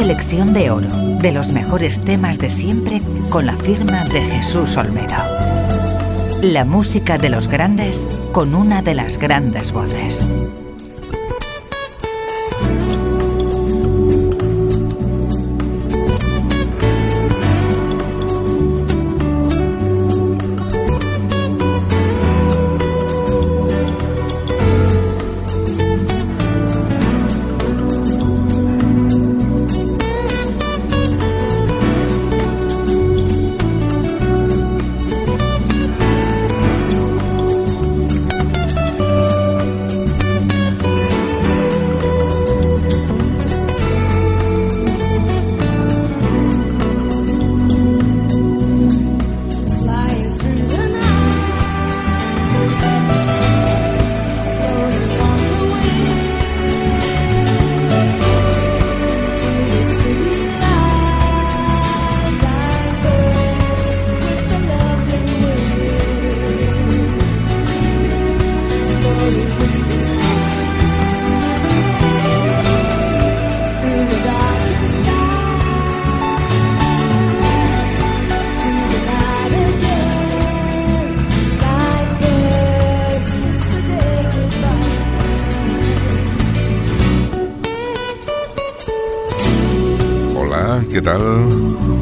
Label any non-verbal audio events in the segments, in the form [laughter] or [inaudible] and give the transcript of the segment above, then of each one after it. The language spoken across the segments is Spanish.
Selección de oro de los mejores temas de siempre con la firma de Jesús Olmedo. La música de los grandes con una de las grandes voces.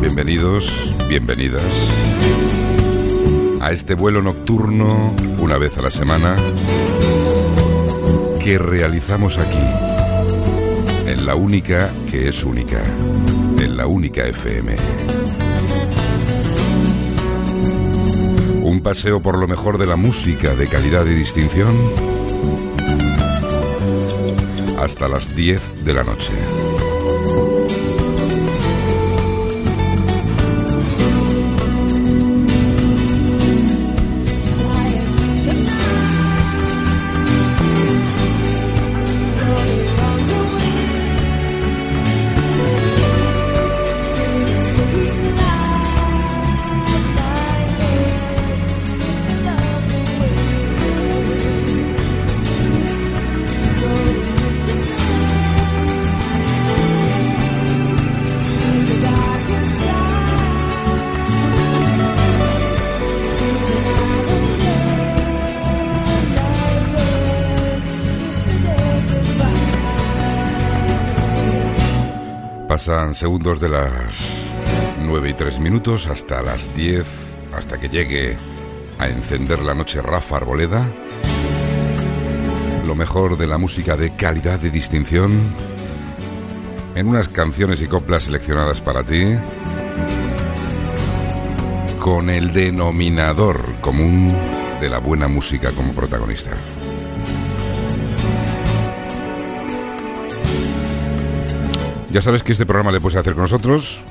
Bienvenidos, bienvenidas a este vuelo nocturno una vez a la semana que realizamos aquí, en la única que es única, en la única FM. Un paseo por lo mejor de la música de calidad y distinción hasta las 10 de la noche. Pasan segundos de las 9 y 3 minutos hasta las 10, hasta que llegue a encender la noche Rafa Arboleda. Lo mejor de la música de calidad y distinción en unas canciones y coplas seleccionadas para ti con el denominador común de la buena música como protagonista. Ya sabes que este programa le puedes hacer con nosotros,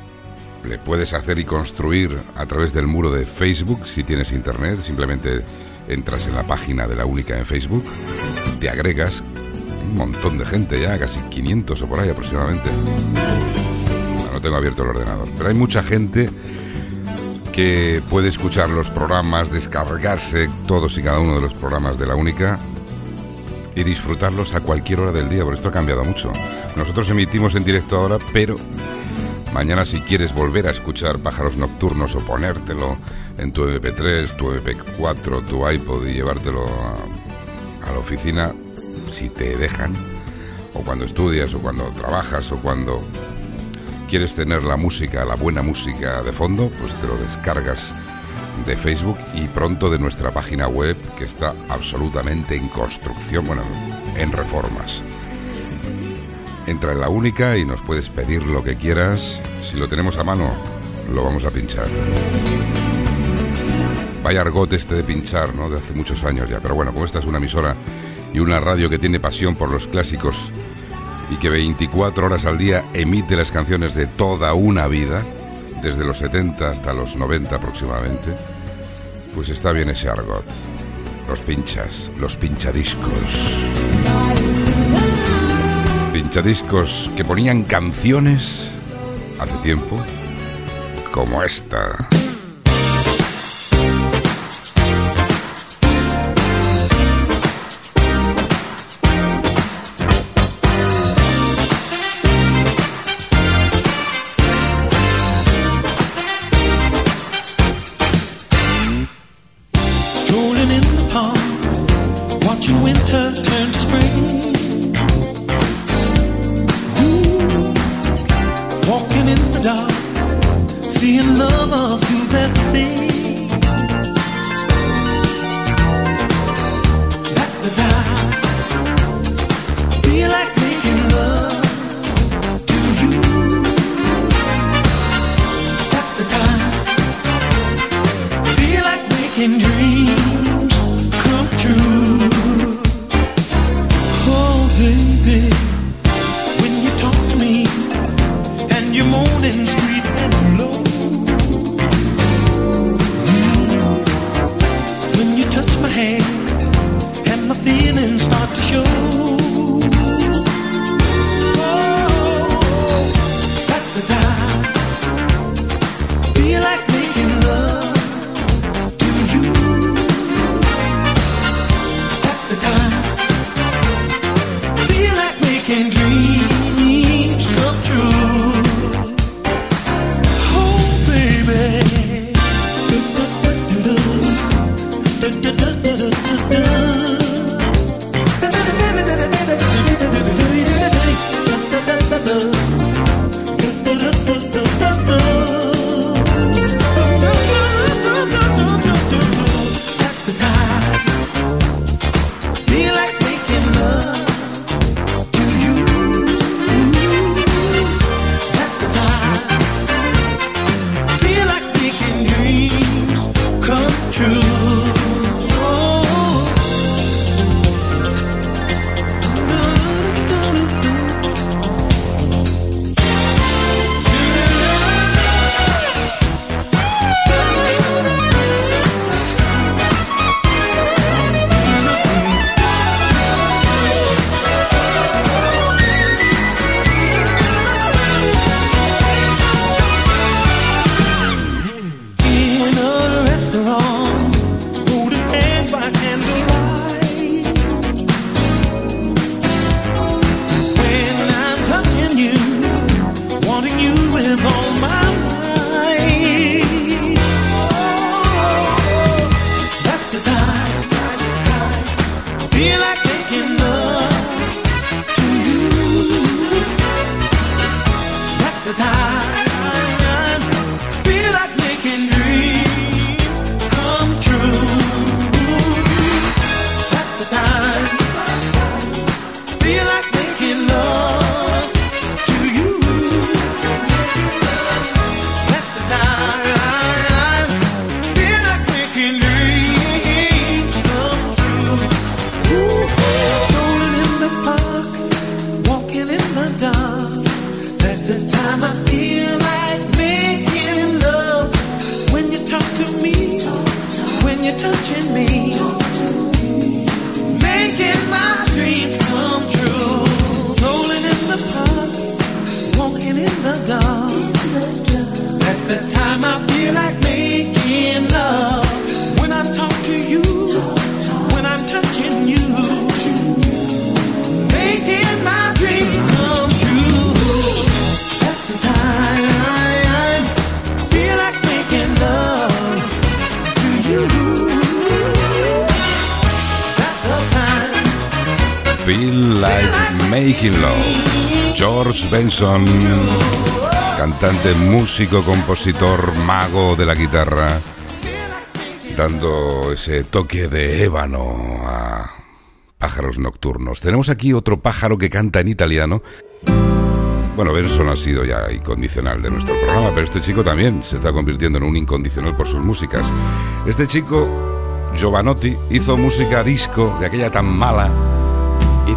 le puedes hacer y construir a través del muro de Facebook si tienes internet, simplemente entras en la página de la única en Facebook, te agregas un montón de gente ya, casi 500 o por ahí aproximadamente. No, no tengo abierto el ordenador, pero hay mucha gente que puede escuchar los programas, descargarse todos y cada uno de los programas de la única y disfrutarlos a cualquier hora del día, porque esto ha cambiado mucho. Nosotros emitimos en directo ahora, pero mañana si quieres volver a escuchar pájaros nocturnos o ponértelo en tu MP3, tu MP4, tu iPod y llevártelo a, a la oficina, si te dejan, o cuando estudias, o cuando trabajas, o cuando quieres tener la música, la buena música de fondo, pues te lo descargas de Facebook y pronto de nuestra página web que está absolutamente en construcción, bueno, en reformas. Entra en la única y nos puedes pedir lo que quieras. Si lo tenemos a mano, lo vamos a pinchar. Vaya argot este de pinchar, ¿no? De hace muchos años ya. Pero bueno, como esta es una emisora y una radio que tiene pasión por los clásicos y que 24 horas al día emite las canciones de toda una vida, desde los 70 hasta los 90 aproximadamente, pues está bien ese argot. Los pinchas, los pinchadiscos. Pinchadiscos que ponían canciones hace tiempo como esta. Feel Like Making Love. George Benson, cantante, músico, compositor, mago de la guitarra, dando ese toque de ébano a pájaros nocturnos. Tenemos aquí otro pájaro que canta en italiano. Bueno, Benson ha sido ya incondicional de nuestro programa, pero este chico también se está convirtiendo en un incondicional por sus músicas. Este chico, Giovanotti, hizo música disco de aquella tan mala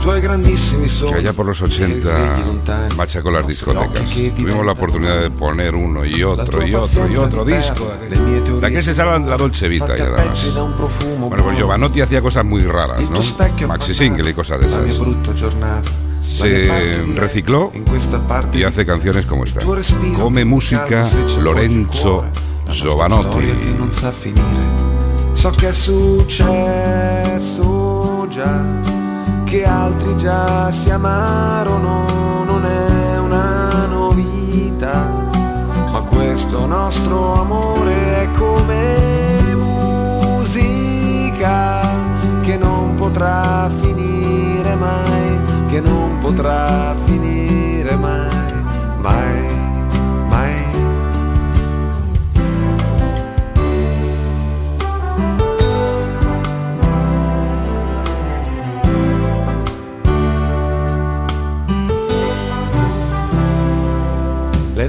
que allá por los 80 machacó las discotecas. Tuvimos la oportunidad de poner uno y otro y otro y otro disco. De aquel se salva la Dolce Vita y nada más. Bueno, pues Giovanotti hacía cosas muy raras, ¿no? Maxi single y cosas de esas. Se recicló y hace canciones como esta. Come música Lorenzo Giovanotti. non sa finire. So che è successo già, che altri già si amarono, non è una novità, ma questo nostro amore è come musica che non potrà finire mai, che non potrà finire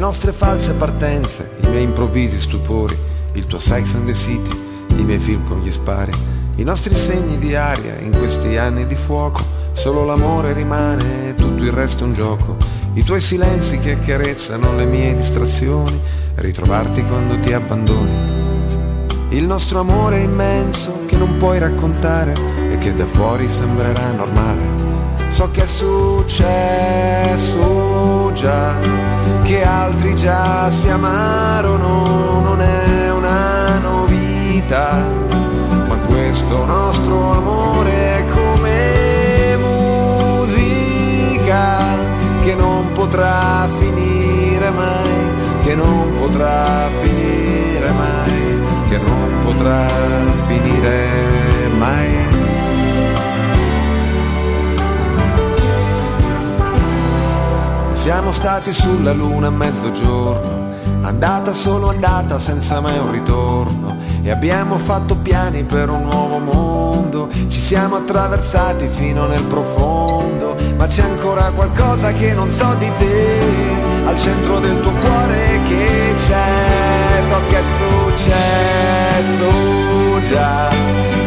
nostre false partenze, i miei improvvisi stupori, il tuo sex and the city, i miei film con gli spari, i nostri segni di aria in questi anni di fuoco, solo l'amore rimane, tutto il resto è un gioco, i tuoi silenzi che accarezzano le mie distrazioni, ritrovarti quando ti abbandoni. Il nostro amore immenso che non puoi raccontare e che da fuori sembrerà normale. So che è successo già, che altri già si amarono, non è una novità, ma questo nostro amore è come musica che non potrà finire mai, che non potrà finire mai, che non potrà finire mai. Siamo stati sulla luna a mezzogiorno, andata solo andata senza mai un ritorno. E abbiamo fatto piani per un nuovo mondo, ci siamo attraversati fino nel profondo, ma c'è ancora qualcosa che non so di te, al centro del tuo cuore che c'è, so che è successo già,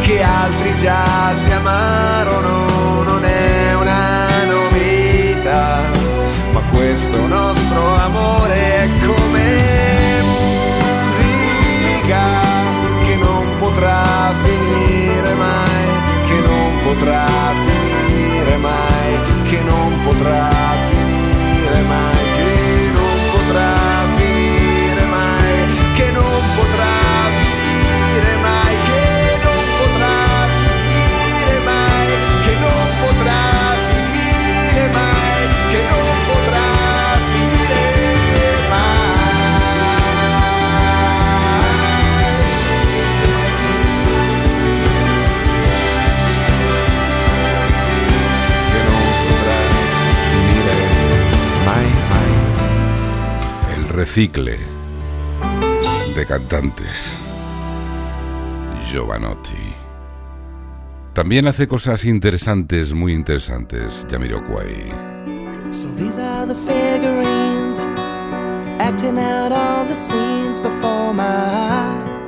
che altri già si amarono, non è questo nostro amore è come musica che non potrà finire mai, che non potrà finire mai, che non potrà finire recicle de cantantes. Giovanotti. También hace cosas interesantes, muy interesantes, Jamiroquai. So these are the figurines acting out all the scenes before my eyes.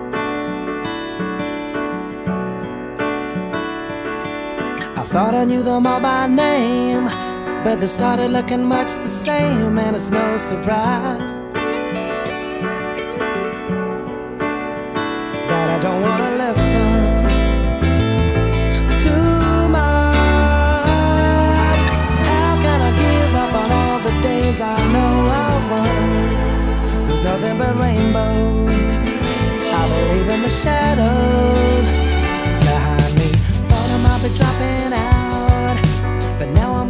I thought I knew them all by name, but they started looking much the same, and it's no surprise don't want to listen too much. How can I give up on all the days I know I've won? There's nothing but rainbows. I believe in the shadows behind me. Thought I might be dropping out, but now I'm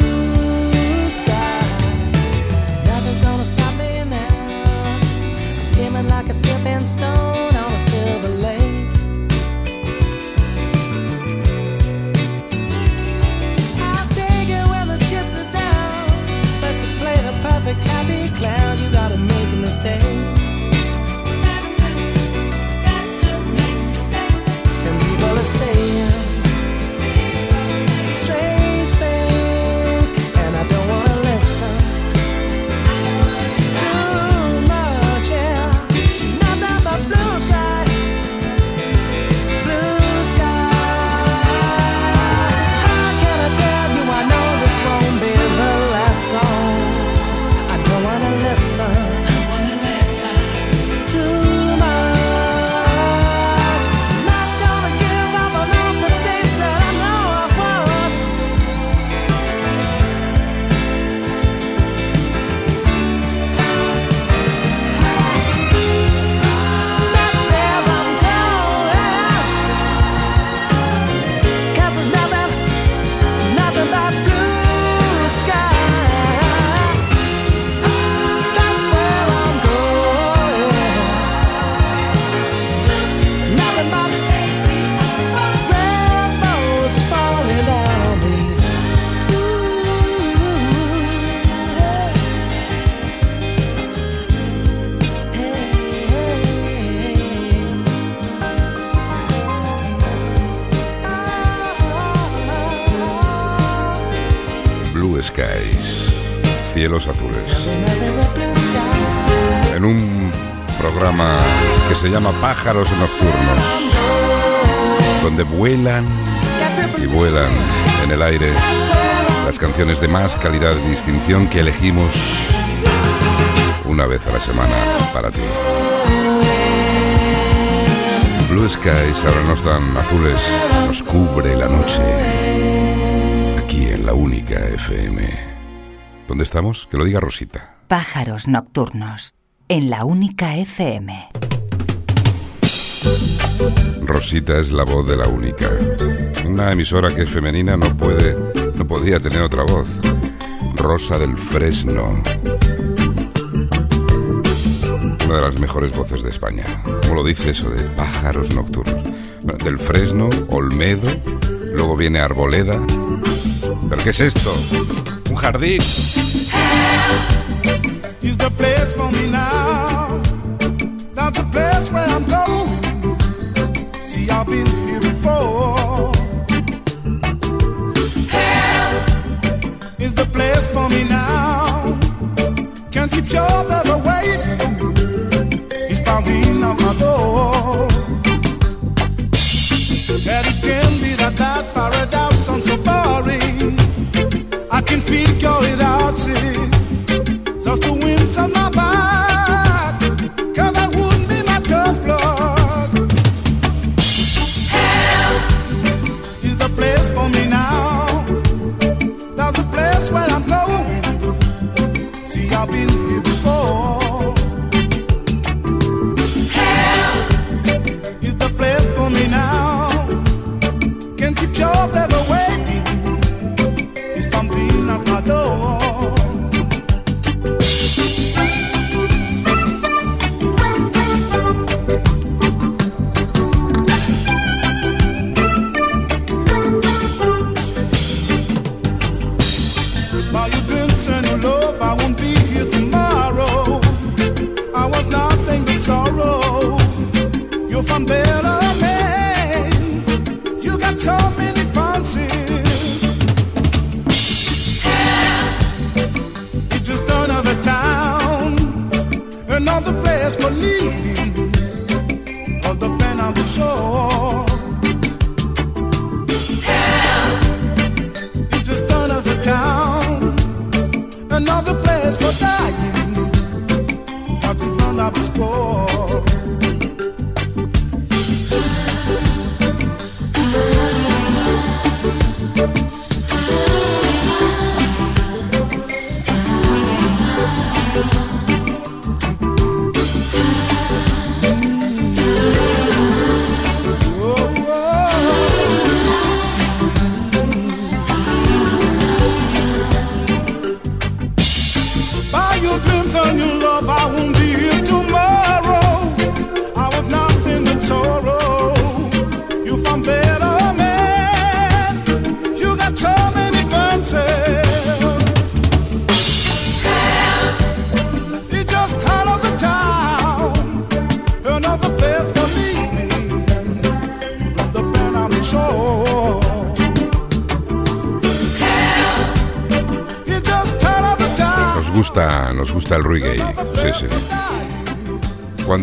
llama Pájaros Nocturnos, donde vuelan y vuelan en el aire las canciones de más calidad y distinción que elegimos una vez a la semana para ti. Blue Skies ahora no están azules, nos cubre la noche. Aquí en la única FM. ¿Dónde estamos? Que lo diga Rosita. Pájaros nocturnos. En la única FM. Rosita es la voz de la única. Una emisora que es femenina no puede, no podía tener otra voz. Rosa del Fresno. Una de las mejores voces de España. ¿Cómo lo dice eso de pájaros nocturnos? Del Fresno, Olmedo, luego viene Arboleda. ¿Pero qué es esto? Un jardín. I've been here before. is the place for me now. Can't keep your other waiting. He's pounding on my door. That it can be that that paradise sounds so boring.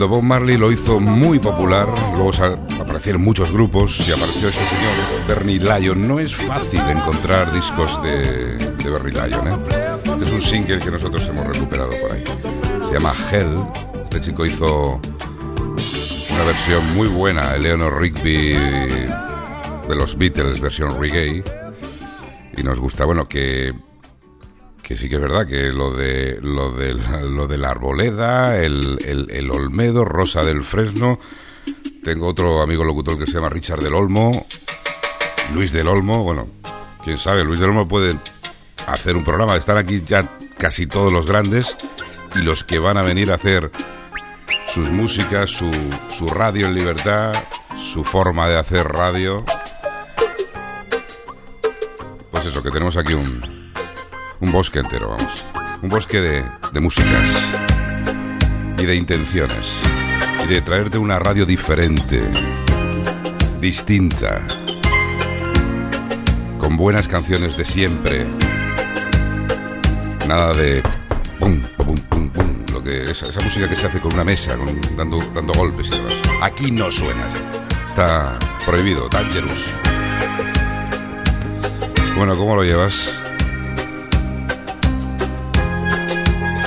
Bob Marley lo hizo muy popular, luego aparecieron muchos grupos y apareció este señor Bernie Lyon. No es fácil encontrar discos de, de Bernie Lyon. ¿eh? Este es un single que nosotros hemos recuperado por ahí. Se llama Hell. Este chico hizo una versión muy buena, Eleanor Rigby de los Beatles, versión reggae. Y nos gusta, bueno, que que sí que es verdad que lo de lo de lo de la arboleda, el, el, el Olmedo, Rosa del Fresno. Tengo otro amigo locutor que se llama Richard del Olmo, Luis del Olmo. Bueno, quién sabe, Luis del Olmo puede hacer un programa. Están aquí ya casi todos los grandes y los que van a venir a hacer sus músicas, su, su radio en libertad, su forma de hacer radio. Pues eso, que tenemos aquí un, un bosque entero, vamos. Un bosque de, de músicas y de intenciones y de traerte una radio diferente, distinta, con buenas canciones de siempre. Nada de pum, pum, pum, pum, lo que esa, esa música que se hace con una mesa, con, dando, dando golpes y demás. Aquí no suenas. Está prohibido, Tangerus. Bueno, ¿cómo lo llevas?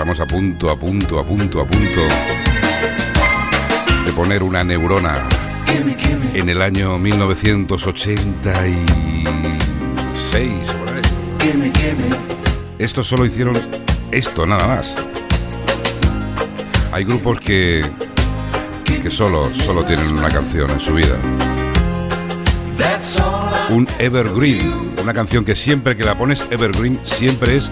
estamos a punto, a punto, a punto, a punto de poner una neurona en el año 1986. Estos solo hicieron esto, nada más. Hay grupos que, que solo, solo tienen una canción en su vida. Un evergreen, una canción que siempre que la pones evergreen siempre es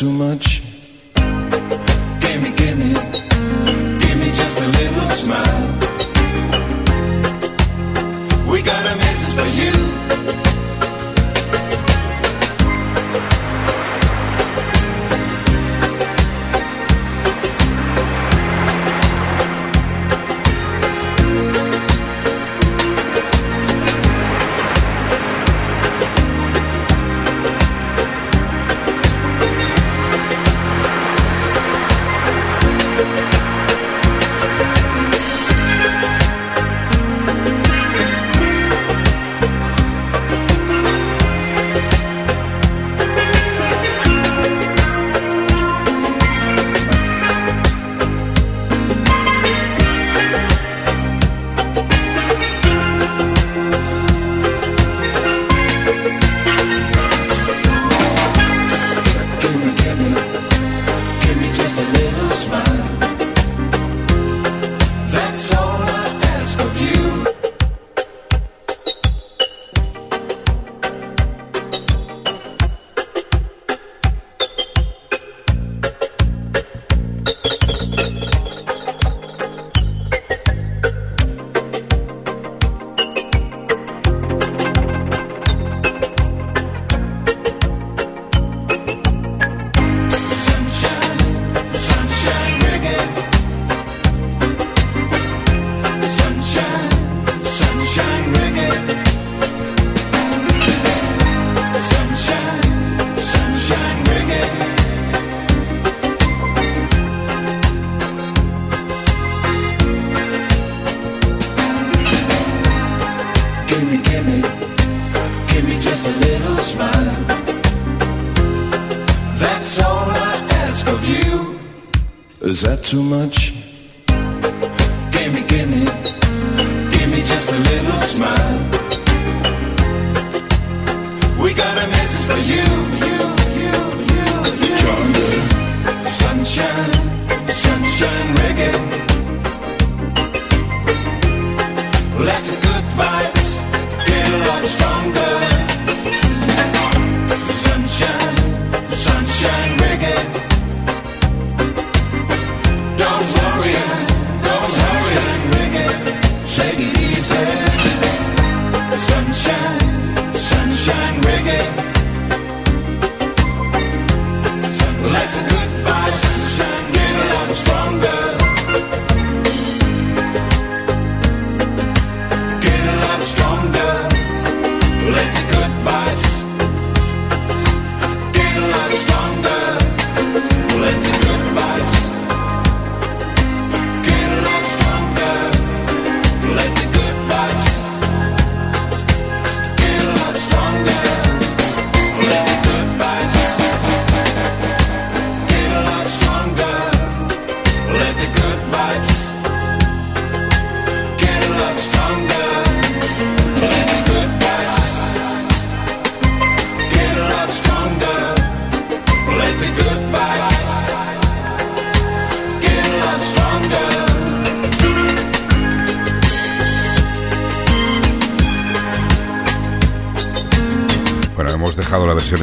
too much?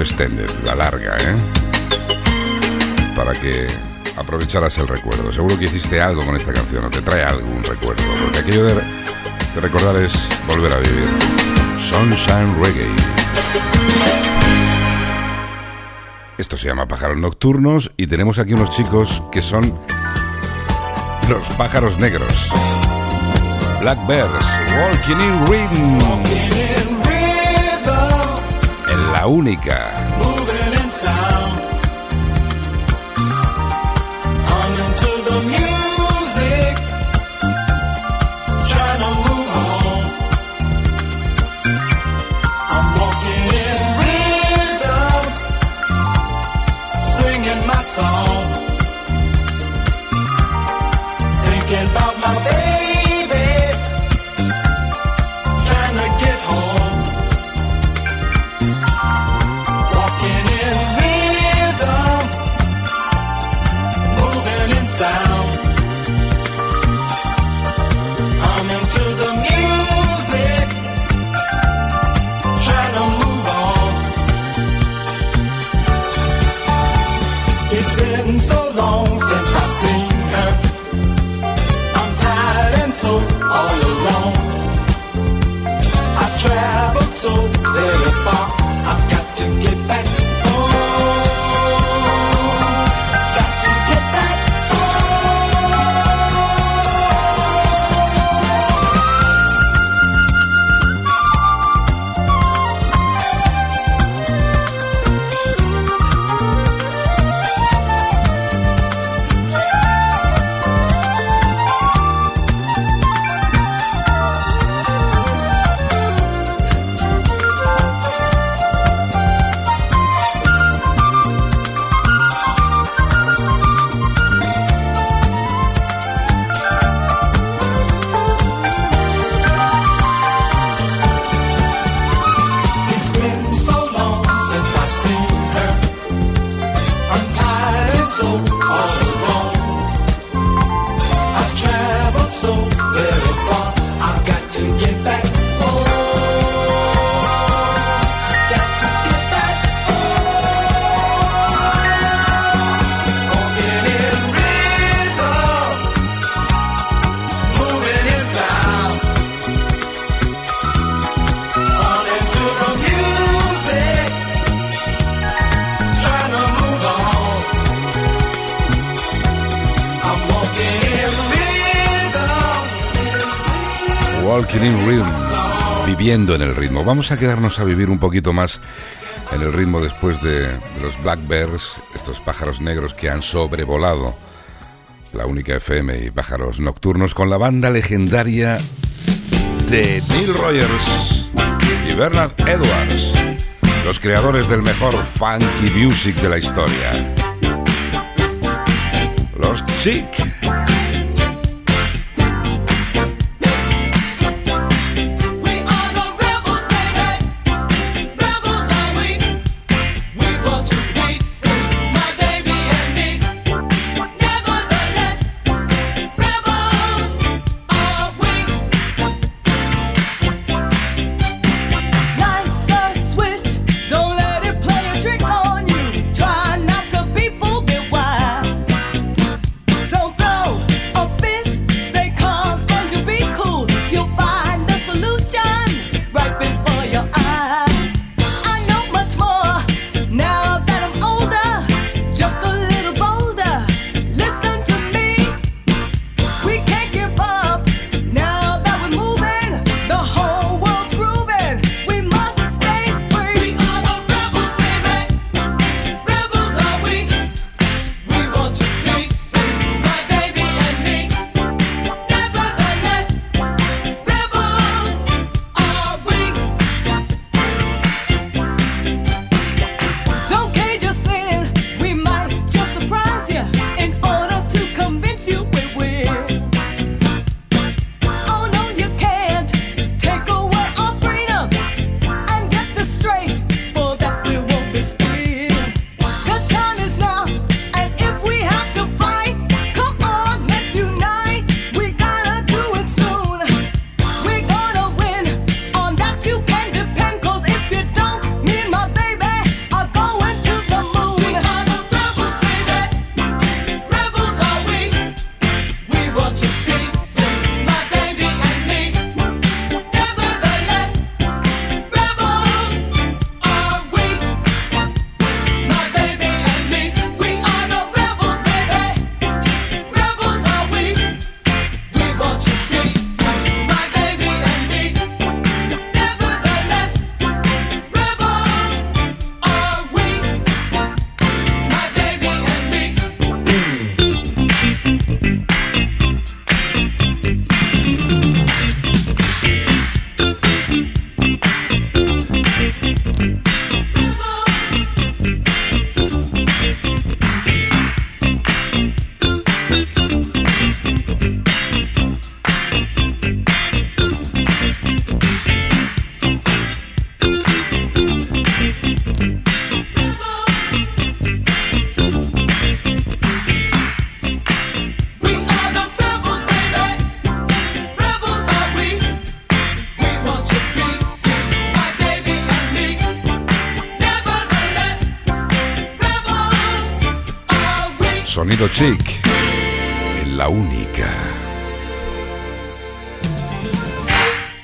Extended, la larga, ¿eh? Para que aprovecharas el recuerdo. Seguro que hiciste algo con esta canción o te trae algún recuerdo, porque aquello de, de recordar es volver a vivir. Sunshine Reggae. Esto se llama Pájaros Nocturnos y tenemos aquí unos chicos que son los pájaros negros. Black Bears, Walking. In rhythm, En la única. Walking in Rhythm. Viviendo en el ritmo. Vamos a quedarnos a vivir un poquito más en el ritmo después de, de los Black Bears, estos pájaros negros que han sobrevolado la única FM y pájaros nocturnos con la banda legendaria de Neil Rogers y Bernard Edwards, los creadores del mejor funky music de la historia. Los Chic. Sonido chic. En la única.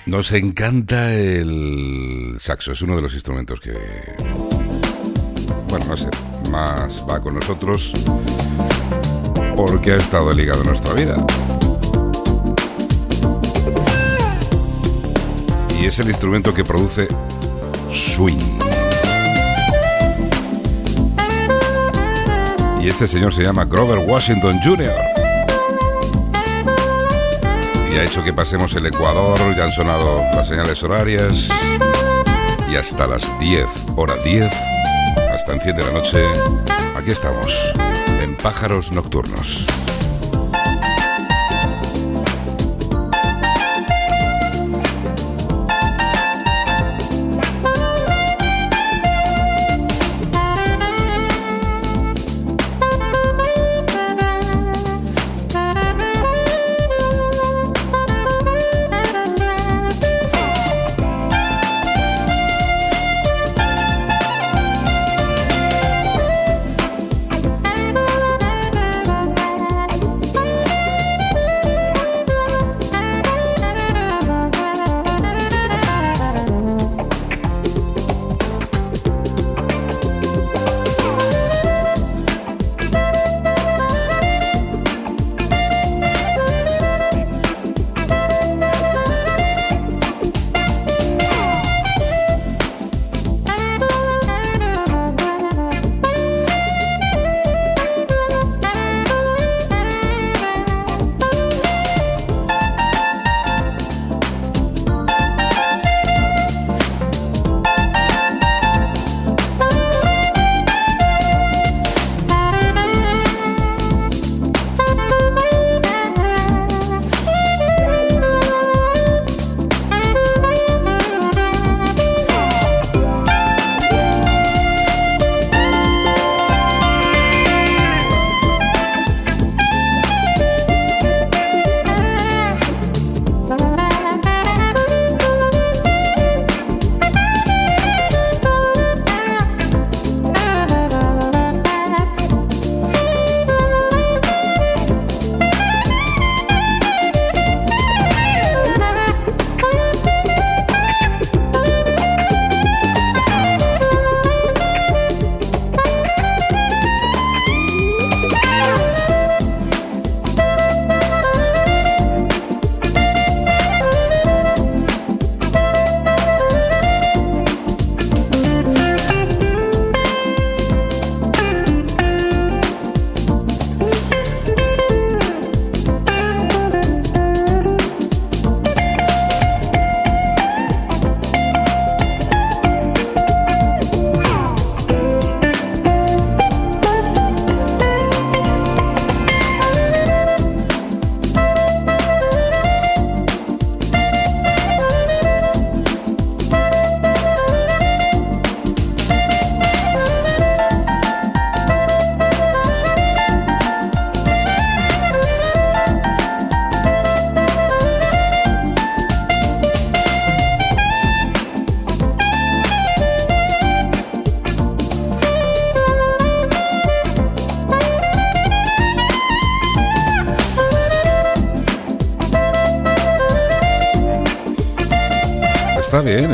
Nos encanta el saxo. Es uno de los instrumentos que... Bueno, no sé. Más va con nosotros. Porque ha estado ligado a nuestra vida. Y es el instrumento que produce swing. Y este señor se llama Grover Washington Jr. Y ha hecho que pasemos el Ecuador, ya han sonado las señales horarias. Y hasta las 10, hora 10, hasta enciende la noche, aquí estamos, en Pájaros Nocturnos.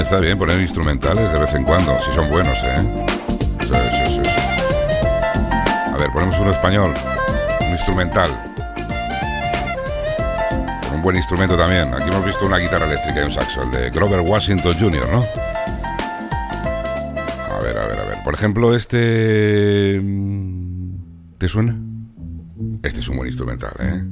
Está bien poner instrumentales de vez en cuando, si son buenos, ¿eh? A ver, ponemos uno español, un instrumental. Un buen instrumento también. Aquí hemos visto una guitarra eléctrica y un saxo, el de Grover Washington Jr., ¿no? A ver, a ver, a ver. Por ejemplo, este... mm, ¿Te suena? Este es un buen instrumental, ¿eh?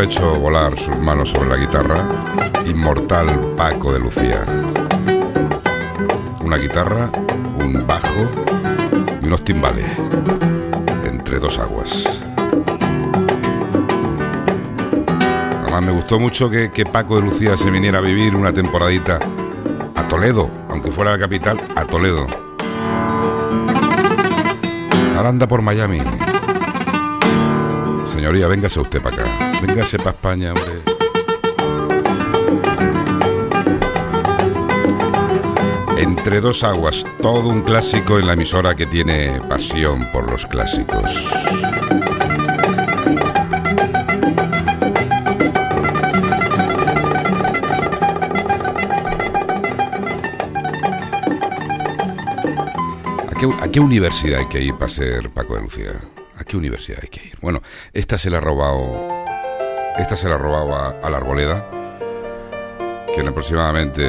Ha hecho volar sus manos sobre la guitarra, inmortal Paco de Lucía. Una guitarra, un bajo y unos timbales entre dos aguas. Además me gustó mucho que, que Paco de Lucía se viniera a vivir una temporadita a Toledo, aunque fuera la capital, a Toledo. Ahora anda por Miami. Señoría, véngase usted para acá. Véngase para España, hombre. Entre dos aguas, todo un clásico en la emisora que tiene pasión por los clásicos. ¿A qué, a qué universidad hay que ir para ser Paco de Lucía? ¿A qué universidad hay que ir? Bueno, esta se la ha robado. Esta se la ha robado a, la Arboleda, que en aproximadamente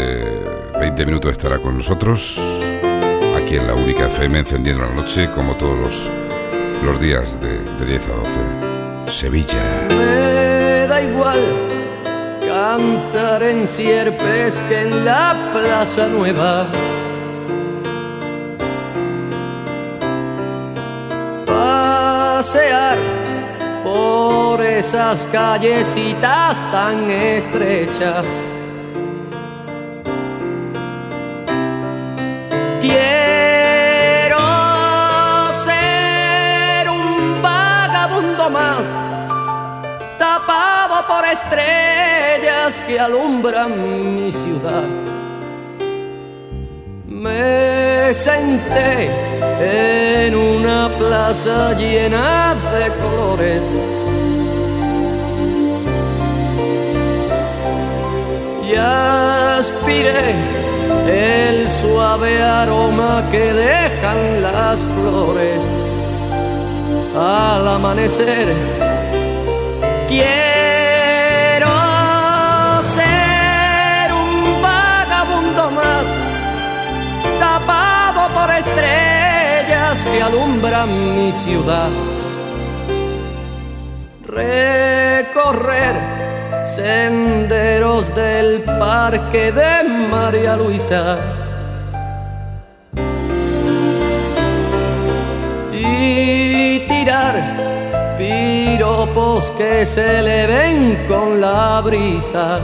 20 minutos estará con nosotros, aquí en la única FM, encendiendo la noche, como todos los, los días de, de 10 a 12. Sevilla. Me da igual cantar en sierpes que en la Plaza Nueva. Pasear por esas callecitas tan estrechas. Quiero ser un vagabundo más tapado por estrellas que alumbran mi ciudad. Me senté en una plaza llena de colores. Y aspiré el suave aroma que dejan las flores al amanecer. Quiero ser un vagabundo más, tapado por estrellas que alumbran mi ciudad. Recorrer senderos del parque de María Luisa. Y tirar piropos que se le ven con la brisa.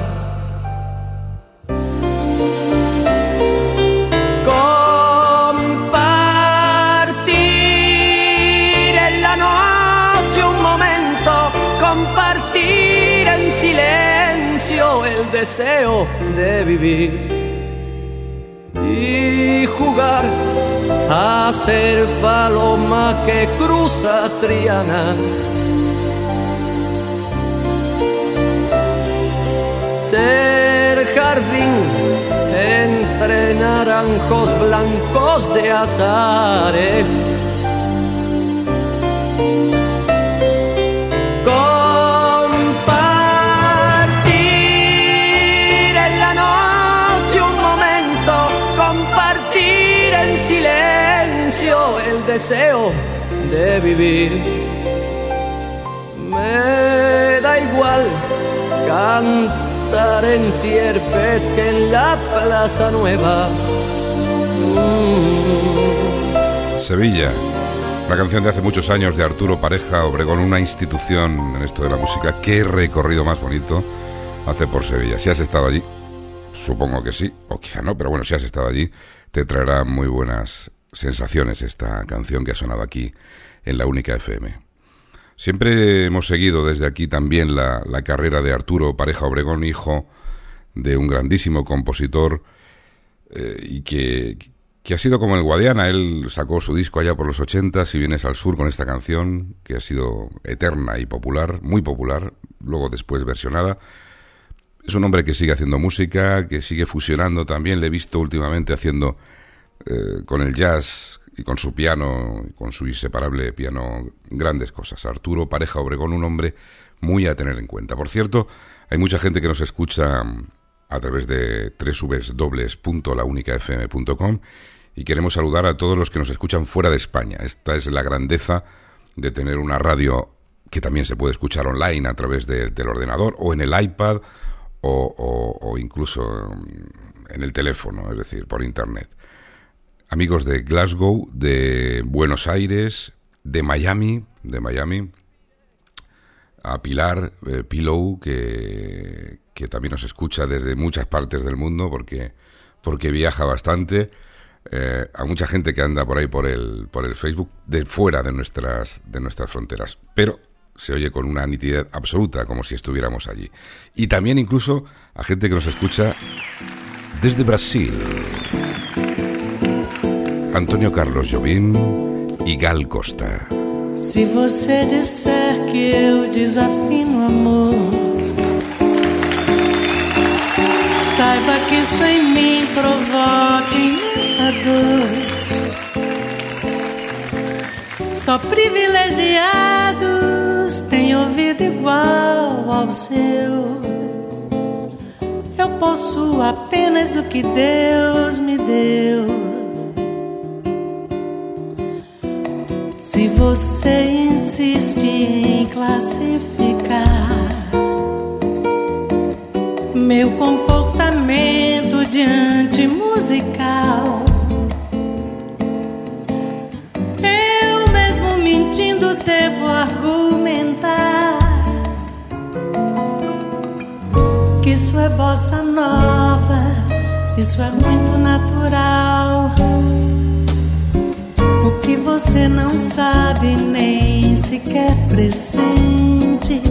Deseo de vivir y jugar a ser paloma que cruza Triana. Ser jardín entre naranjos blancos de azares. Deseo de vivir. Me da igual cantar en sierpes que en la Plaza Nueva. Mm. Sevilla. Una canción de hace muchos años de Arturo Pareja Obregón, una institución en esto de la música. Qué recorrido más bonito hace por Sevilla. Si has estado allí, supongo que sí, o quizá no, pero bueno, si has estado allí, te traerá muy buenas sensaciones esta canción que ha sonado aquí en la única FM. Siempre hemos seguido desde aquí también la, la carrera de Arturo Pareja Obregón, hijo de un grandísimo compositor eh, y que, que ha sido como el Guadiana. Él sacó su disco allá por los 80, Si vienes al sur, con esta canción, que ha sido eterna y popular, muy popular, luego después versionada. Es un hombre que sigue haciendo música, que sigue fusionando también. Le he visto últimamente haciendo eh, con el jazz y con su piano, con su inseparable piano, grandes cosas. Arturo Pareja Obregón, un hombre muy a tener en cuenta. Por cierto, hay mucha gente que nos escucha a través de www.launicafm.com y queremos saludar a todos los que nos escuchan fuera de España. Esta es la grandeza de tener una radio que también se puede escuchar online a través de- del ordenador o en el iPad o, incluso en el teléfono, es decir, por internet. Amigos de Glasgow, de Buenos Aires, de Miami, de Miami, a Pilar eh, Pillow, que, que también nos escucha desde muchas partes del mundo porque, porque viaja bastante. eh, a mucha gente que anda por ahí por el, por el Facebook de fuera de nuestras, de nuestras fronteras. Pero se oye con una nitidez absoluta, como si estuviéramos allí. Y también incluso a gente que nos escucha desde Brasil. Antonio Carlos Jobim y Gal Costa. Se você disser que eu desafino amor, saiba que isto em mim provoca imensa dor. Só privilegiados têm ouvido igual ao seu. Eu possuo apenas o que Deus me deu. Se você insiste em classificar meu comportamento diante musical, eu mesmo mentindo devo argumentar que isso é bossa nova, isso é muito natural. Que você não sabe nem sequer pressente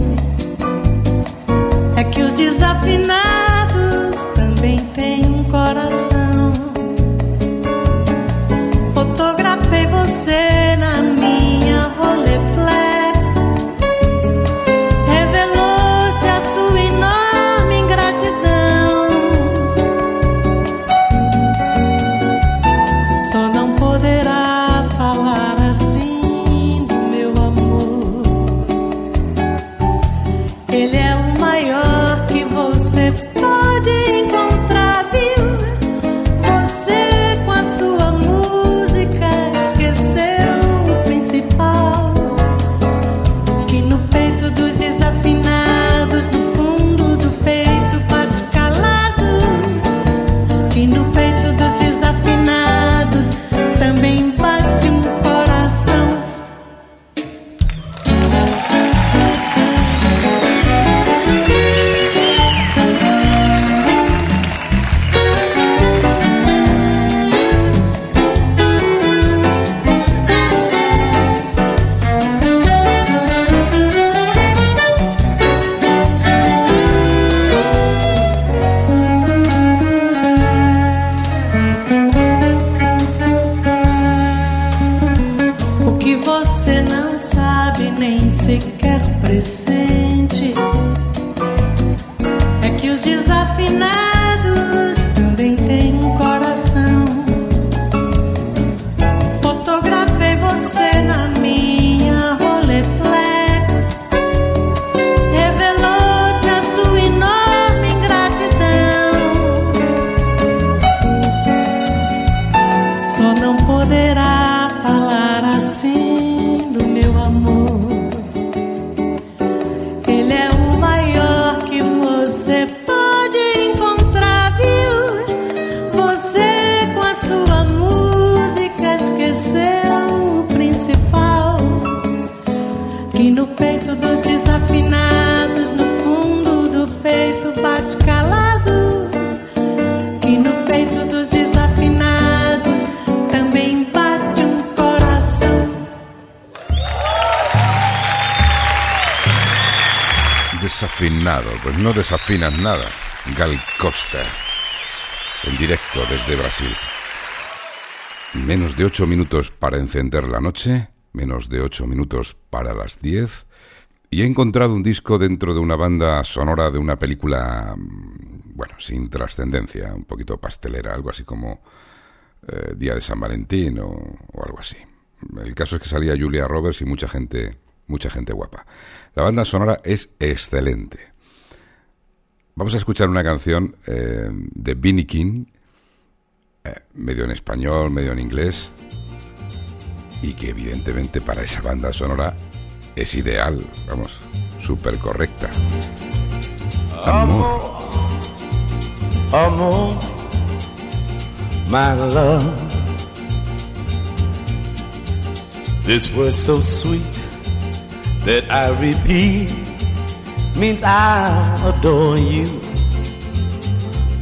é que os desafinados também têm um coração. No desafinas nada. Gal Costa, en directo desde Brasil. Menos de ocho minutos para encender la noche, menos de ocho minutos para las diez, y he encontrado un disco dentro de una banda sonora de una película, mm, bueno, sin trascendencia, un poquito pastelera, algo así como eh, Día de San Valentín o, o algo así. El caso es que salía Julia Roberts y mucha gente, mucha gente guapa. La banda sonora es excelente. Vamos a escuchar una canción eh, de Vinnie King, eh, medio en español, medio en inglés, y que evidentemente para esa banda sonora es ideal, vamos, súper correcta. Amor. Amor, my love. This word so sweet that I repeat means I adore you.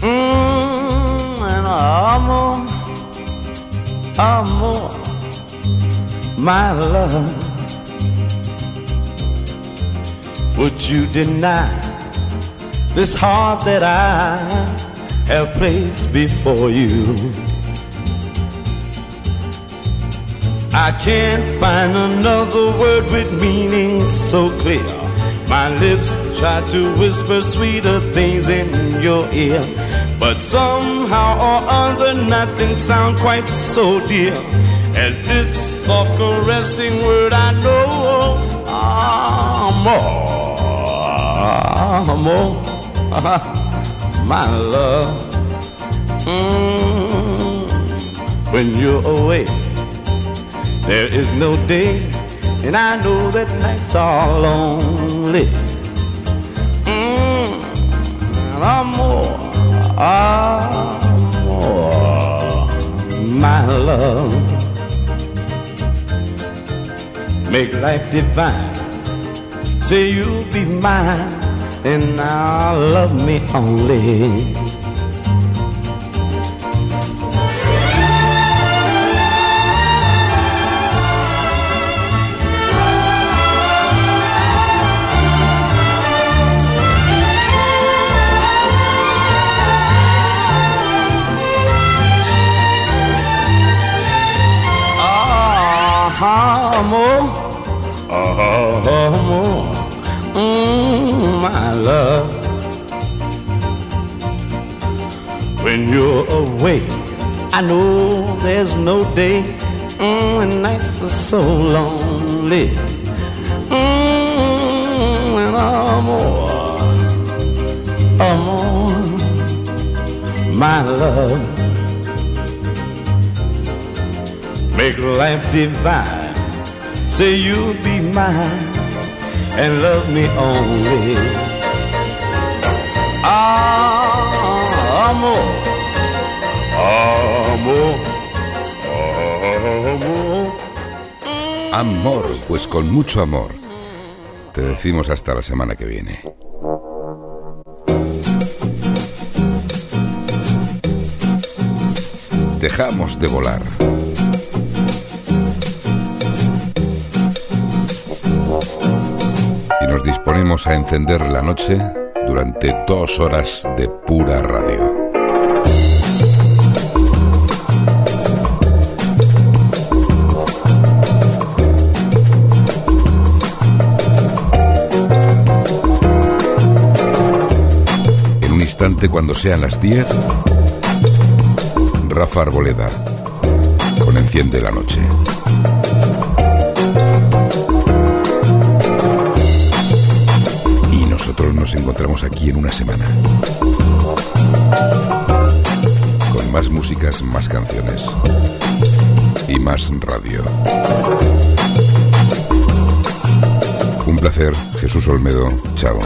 Mm, and amor, amor, my love. Would you deny this heart that I have placed before you? I can't find another word with meaning so clear. My lips try to whisper sweeter things in your ear, but somehow or other nothing sounds quite so dear as this soft caressing word I know. Amor, amor, [laughs] my love. Mm, when you're away. There is no day, and I know that nights are lonely. Mm, and I'm more, I'm more, my love. Make life divine. Say you'll be mine, and I'll love me only. Amor, ah, amor, mm, my love. When you're away, I know there's no day, mm, and nights are so lonely. Mm, and amor, amor, my love. make life divine. Say you'll be mine and love me only. Ah, amor, amor, amor. Amor, pues con mucho amor. Te decimos hasta la semana que viene. Dejamos de volar. Nos disponemos a encender la noche durante dos horas de pura radio. En un instante, cuando sean las 10, Rafa Arboleda con Enciende la Noche. Nosotros nos encontramos aquí en una semana. Con más músicas, más canciones. Y más radio. Un placer, Jesús Olmedo. Chao.